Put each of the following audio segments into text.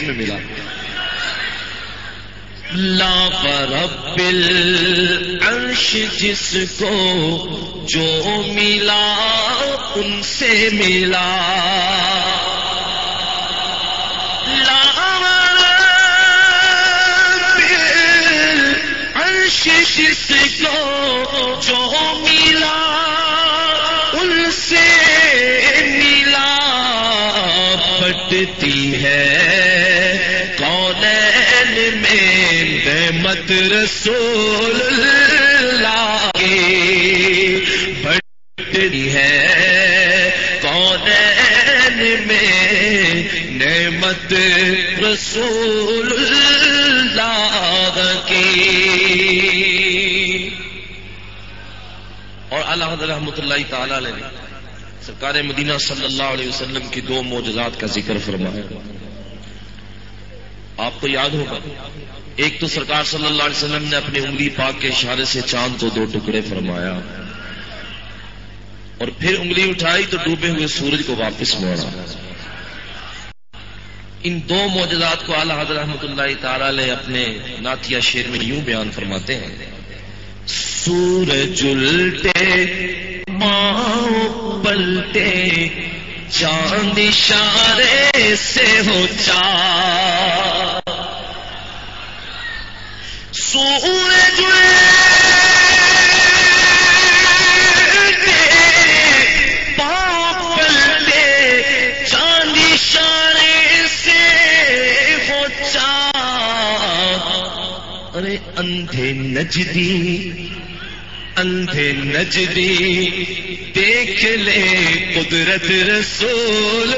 میں ملا۔ لا رب العرش جس کو جو ملا ان سے ملا۔ جس کو جو ملا ان سے ملا۔ پٹتی ہے میں مت رسول لاگے بٹتی ہے۔ کون میں نعمت رسول اور اللہ رحمۃ اللہ تعالی علیہ سرکار مدینہ صلی اللہ علیہ وسلم کی دو معجزات کا ذکر فرمایا۔ آپ کو یاد ہوگا۔ ایک تو سرکار صلی اللہ علیہ وسلم نے اپنی انگلی پاک کے اشارے سے چاند کو دو ٹکڑے فرمایا۔ اور پھر انگلی اٹھائی تو ڈوبے ہوئے سورج کو واپس موڑا۔ ان دو موجودات کو اعلی حضرت رحمۃ اللہ تعالی اپنے ناتیہ شیر میں یوں بیان فرماتے ہیں۔ سورج الٹے ماں پلٹے، چاند اشارے سے ہو چار اندھے نجدی اندھے نجدی دیکھ لے قدرت رسول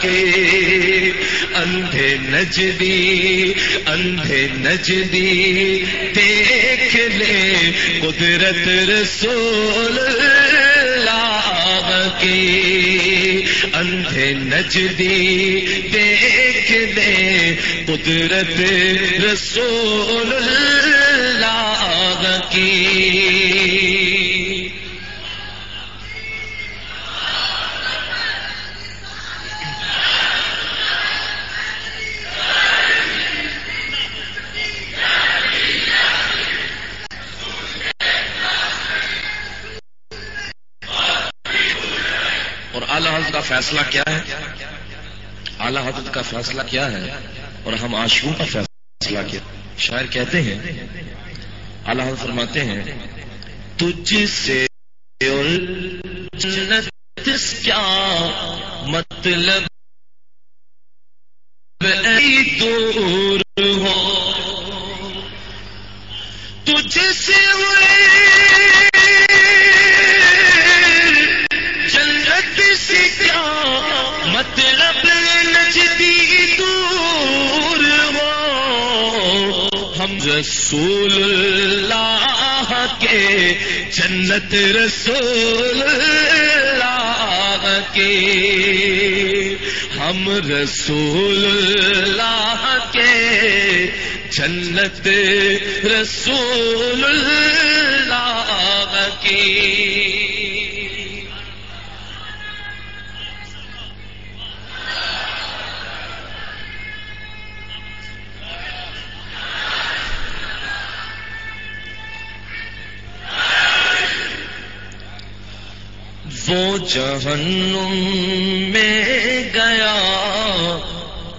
کے اندھے نجدی اندھے نجدی، دیکھ لے قدرت رسول کی۔ اندھے نجدی، دیکھ لے قدرت رسول اللہ کی۔ اعلی حضرت کا فیصلہ کیا ہے؟ اعلی حضرت کا فیصلہ کیا ہے؟ اور ہم آشو کا فیصلہ کیا شاعر کہتے ہیں، اعلی حضرت فرماتے ہیں، تجھ سے جنت کیا مطلب دور ہو؟ تجھ سے رسول اللہ کے، جنت رسول اللہ کے۔ ہم رسول اللہ کے، جنت رسول اللہ کی جہنم میں گیا،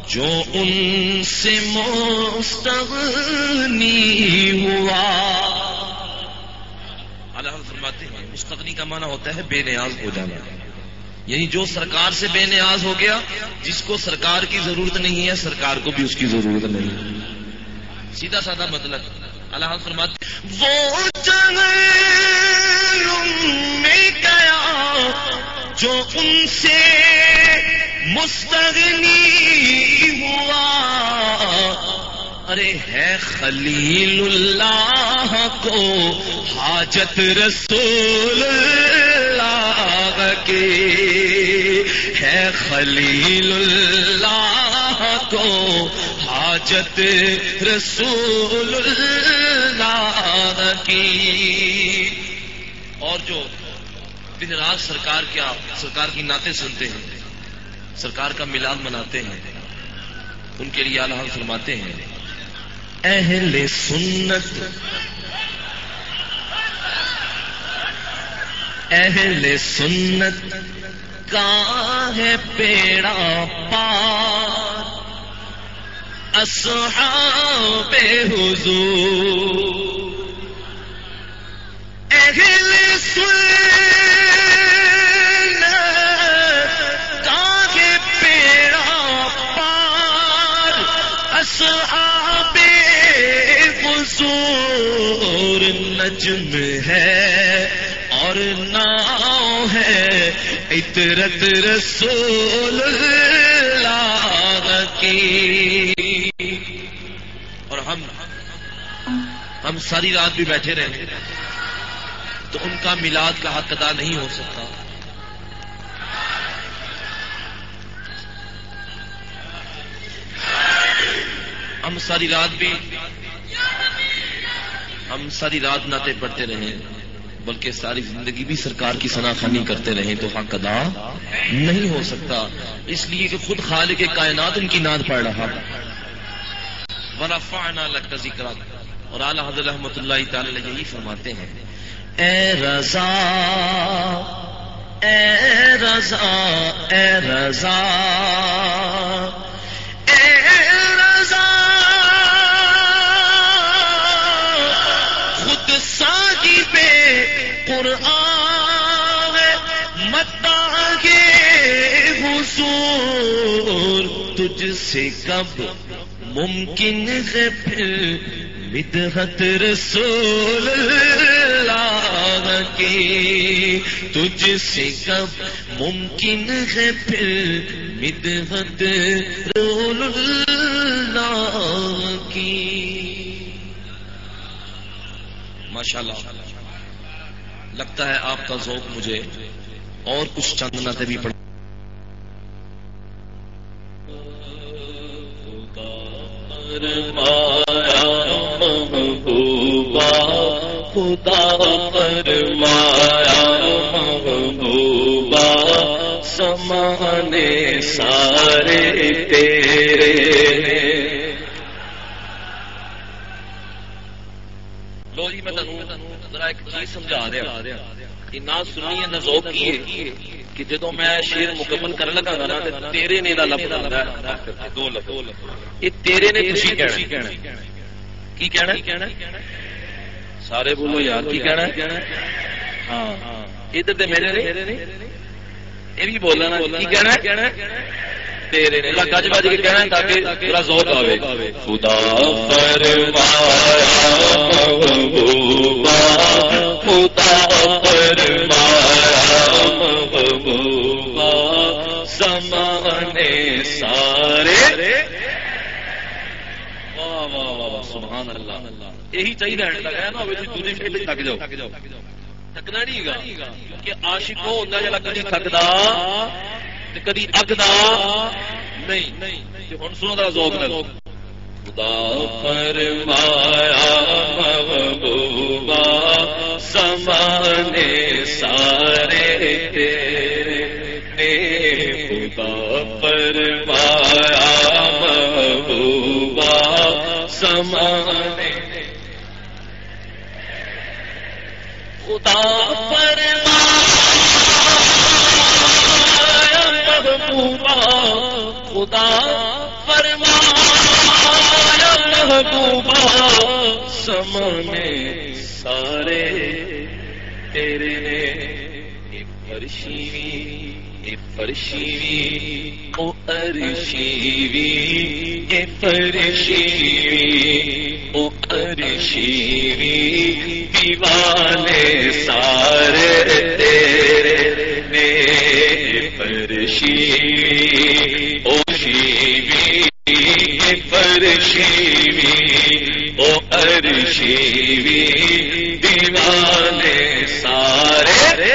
جو ان سے مستغنی ہوا۔ اللہ فرماتے ہیں، مستغنی کا معنی ہوتا ہے بے نیاز ہو جانا۔ یعنی جو سرکار سے بے نیاز ہو گیا، جس کو سرکار کی ضرورت نہیں ہے، سرکار کو بھی اس کی ضرورت نہیں۔ سیدھا سادہ مطلب اللہ فرماتے وہ میں گیا جو ان سے مستغنی ہوا۔ ارے ہے خلیل اللہ کو حاجت رسول اللہ کے۔ ہے خلیل اللہ کو حاجت رسول اللہ کی۔ اور جو دن رات سرکار کیا سرکار کی نعتیں سنتے ہیں، سرکار کا ملاد مناتے ہیں، ان کے لیے اللہ فرماتے ہیں۔ اہل سنت اہل سنت کا ہے پیڑا پار؟ اصحاب حضور۔ اہل سنت نجم ہے اور نام ہے اطرت رسول اللہ کی۔ اور ہم ہم ساری رات بھی بیٹھے رہے تو ان کا میلاد کا حق ادا نہیں ہو سکتا۔ ہم ساری رات بھی ہم ساری رات ناطے پڑھتے رہے بلکہ ساری زندگی بھی سرکار کی سنا خانی کرتے رہے تو حق ادا نہیں ہو سکتا۔ اس لیے کہ خود خالق کائنات ان کی ناد پڑ رہا۔ ورفعنا لك ذکرک اور اعلی حضرت رحمۃ اللہ تعالی یہی فرماتے ہیں۔ اے رضا اے رضا اے رضا۔ قرآن متا کے حضور، تجھ سے کب ممکن ہے پھر بدحت رسول اللہ کی؟ تجھ سے کب ممکن ہے پھر بدحت رول اللہ کی؟ ماشاء اللہ لگتا ہے آپ کا ذوق مجھے اور کچھ چند ناطے بھی پڑ محبوبا خدا پر مایا محبوبا سمانے سارے تیرے لو جی میں ذرا ایک چیز سمجھا کہ نہ نہ ذوق کہ جدو میں شیر مکمل کر لگا نا تیرے نے دا لفظ آتا ہے دو لفظ۔ یہ تیرے نے تسی کہنا کی کہنا سارے بولو یار، کی کہنا ہاں۔ ادھر تے میرے نے یہ بھی بولنا کی کہنا تیرے نے گج بج کے کہنا تاکہ تیرا زور آئے خدا فرمایا محبوبا خدا فرمایا محبوبا زمانے سارے سبحان اللہ یہی چاہیے لگا تھک جاؤ تھکنا نہیں گا کہ عاشق وہ جا کدی تھکدا کدی اگدا نہیں ہوں سنو دا ذوق نال خدا فرمایا محبوبا سمانے سارے تیرے۔ خدا فرمایا محبوبا سمانے خدا فرمایا خدا فرمایا محبوبا سمانے سارے تیرے نے فرشیوی فرشیوی، او ارشیوی اے فرشیوی، او ارشیوی، دیوانے سارے تیرے نے فرشیوی فرشیوی، او ارشیوی، دیوانے سارے۔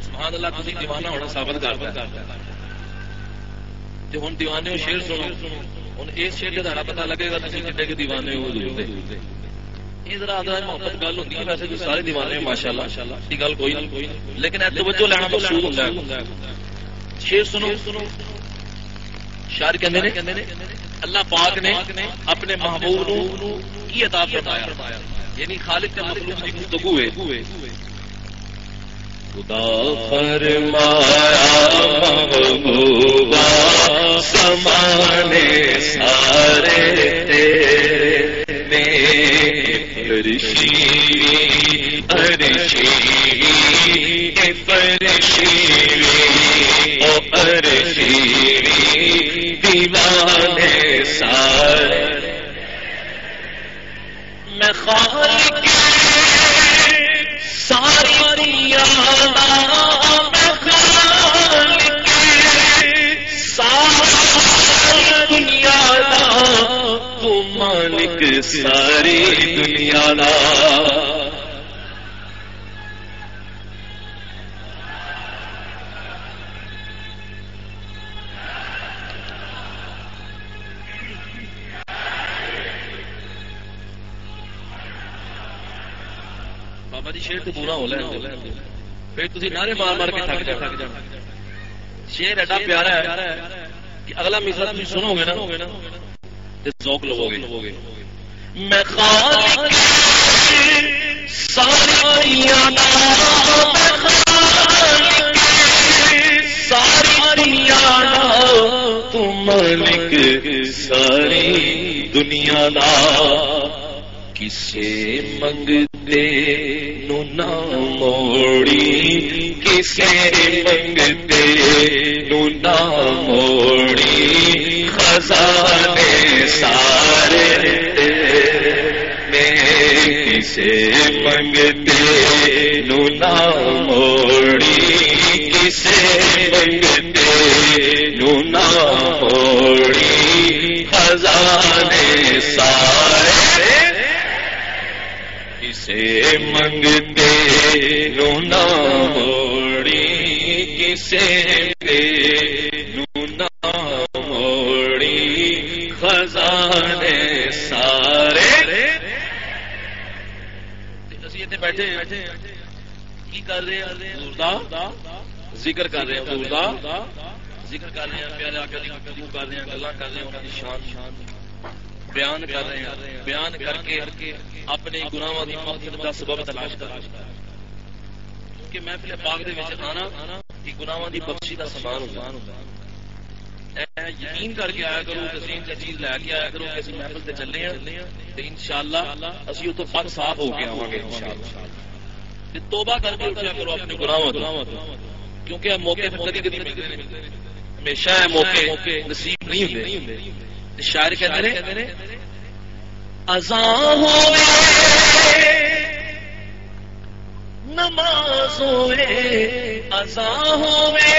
سبحان اللہ تھی دیوانہ ہونا ثابت کرتا ہے۔ ہوں دیوانے ہو شیر سنو۔ ہوں اس شیر کا دارا پتا لگے گا تھی کتنے کے دیوانے ہو یہ ذرا آدھا محبت گل ہوتی ہے، ویسے تو سارے دیوانے ماشاء اللہ گل کوئی نہیں۔ لیکن توجہ لینا مقصود ہوتا ہے۔ شیر سنو سنو۔ شاعر کے اندر اللہ پاک نے اپنے محبوب کی عطا فرمایا؟ یعنی خالق کے مخلوق کی گفتگو ہے۔ خدا فرمایا محبوبا سمانے سارے تیرے فرشی ارشی فرشی او ارشی دیوانے سارے۔ میں خالق ساری دنیا تو مالک ساری دنیا شیر تو پورا ہو لے پھر تھی نعرے مار مار کے تھک تھک جا شیر ایڈا پیارا ہے کہ اگلا مثال تھی سنو گے نا ذوق لو گے میں ساری تم مالک ساری دنیا دا کسے منگتے نو نہ موڑی کسے منگتے نو نہ موڑی خزانے سارے کسے منگتے نو موڑی کسے منگتے نو موڑی خزانے سارے کسے منگتے نونا موڑی کسے نونا موڑی خزانے سارے؟ بیٹھے کی کر رہے ہیں؟ ذکر کر رہے ہیں۔ ذکر کر رہے ہیں پیارے آکر کر رہے ہیں گلا کر رہے ہیں شان شان۔ بیان کر رہے ہیں۔ بیان کر کے اپنے گناواں دی مغفرت دا سبب تلاش کر کہ محفل پاک دے وچ آنا کہ گناواں دی بخشی دا سامان ہوندا یقین کر کے آیا کرو تسلیم چیز لے کے آیا کرو کہ اسی محفل تے چلے ہیں تے انشاءاللہ اسی تو پاک صاف ہو کے آواں گے انشاءاللہ۔ تے توبہ کر کے اٹھیا کرو اپنے گناہوں تو کیونکہ موقع کبھی کبھی ملتے ہیں ہمیشہ موقع نصیب نہیں ہوندے۔ شاعر کہتے ہیں ازاں ہوئے نماز ہوئے ازاں ہوئے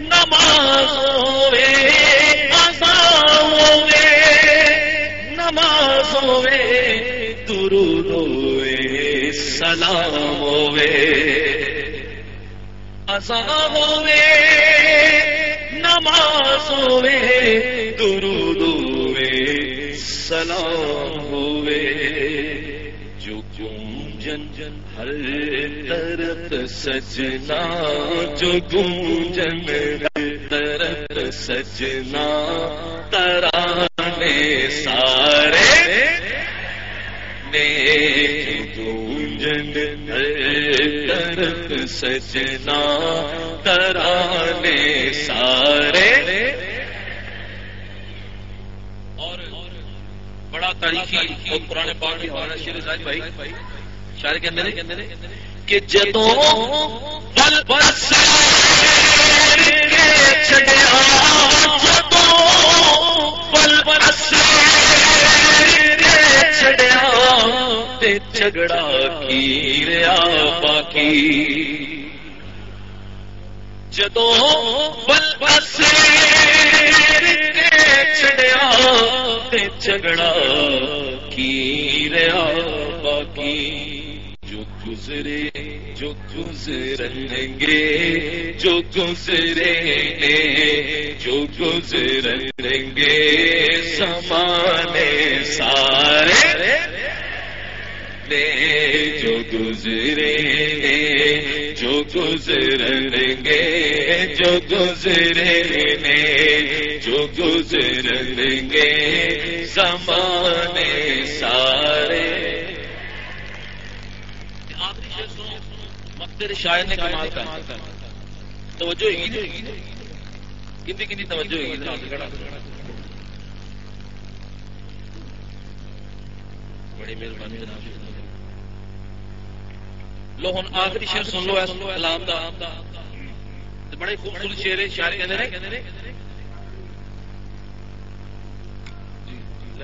نماز ہوئے ازاں ہوئے نماز ہوئے درود ہوئے سلام ہوئے ازاں ہوئے نماز ہوئے درود ہوئے سلام ہوئے، جو گونجن جن ہر طرف سجنا، جو گونجن ہر طرف سجنا، ترانے سارے گونجن ہر طرف سجنا، ترانے سارے تاریخی اور پرانے پاک کی ہمارا شیر ساج بھائی شاعر کے اندر کہ جدوں پل پل پل پل چڑیا جھگڑا کی ریا باقی جدوں پل پل سے جھگڑا کی ریا باقی جو گزرے، جو گزریں گے، جو گزرے جو گزریں گے۔ سمانے سارے جو گزرے جو گزریں گے، جو گزرے نے جو گزر گے زمانے سارے۔ مقدر شاعر نے کمال کا توجہ عید کتنی کتنی توجہ عید بڑی مہربانی جناب۔ لو ہوں آخری شیر سن لو سن لو کلام دا۔ بڑے خوبصورت شیر ہے۔ شاعر کہتے ہیں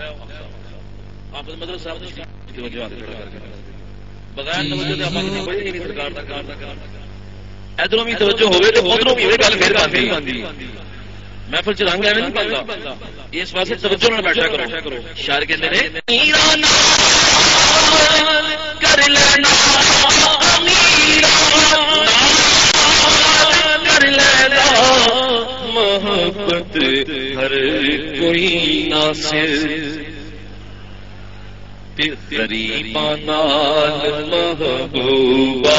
آپ مطلب صاحب بغیر ادھر بھی توجہ ہوئے تو ادھر بھی گل پھر آتی محفل چ رنگ ایویں نہیں پڑتا اس واسطے توجہ نہ بیٹھا کرو۔ شاعر کہتے ہیں کر لینا کر لینا۔ محبت ہر کوئی ناصر غریبان محبوبہ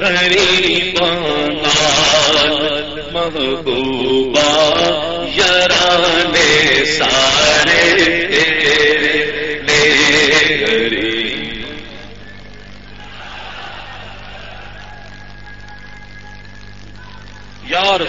غریبان محبوبہ یرانے سارے یار